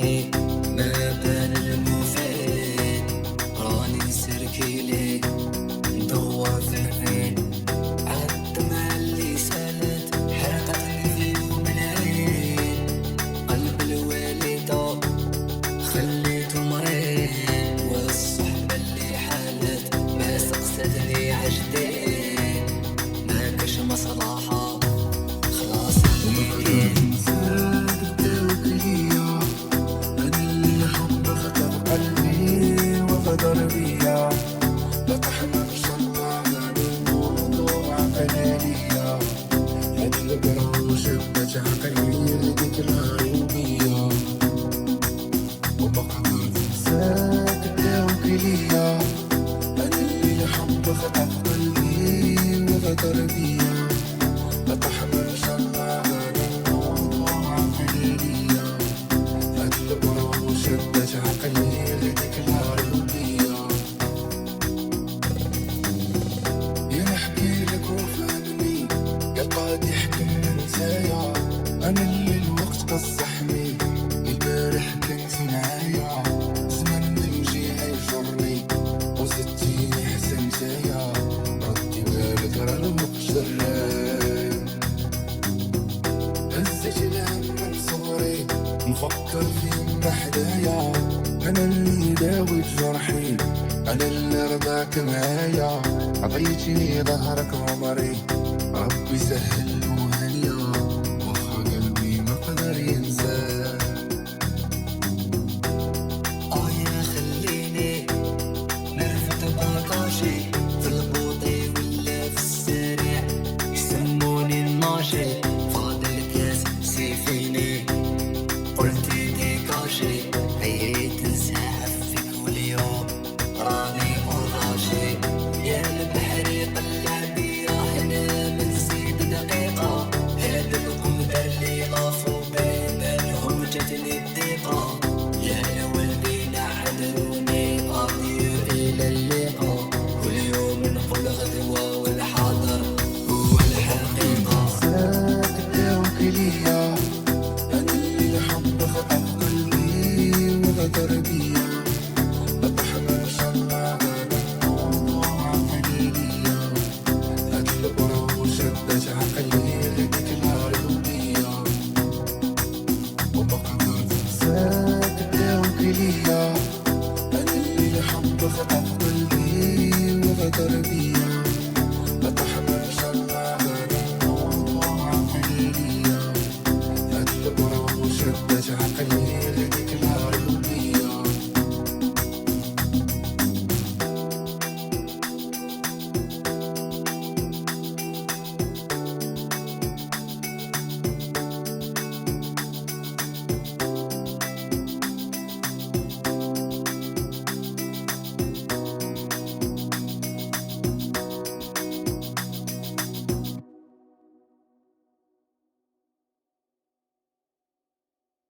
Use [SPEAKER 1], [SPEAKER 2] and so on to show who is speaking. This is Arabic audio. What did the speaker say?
[SPEAKER 1] You.
[SPEAKER 2] حكيت معايا زمان ما يجي يجرني وزدتيني حسن نتايا ردي بالك راه المخ جراي هزيت الهم من صغري نفكر فيما أنا اللي داويت جرحي أنا اللي رضاك معايا. عطيتيني ظهرك عمري ربي سهل
[SPEAKER 1] اللقاء يا هلا والبينا حضروني إلى اللقاء كل يوم نقول غدوة والحاضر هو الحقيقة
[SPEAKER 2] ساكت وكلية أنا الحب خطف قلبي وغدر بيا حياتك بيعك ليا أنا اللي حب خطف قلبي وغدر بيا. لا تحمل شمع الموضوع عقلي ليا هاد المرة وشدت عقلي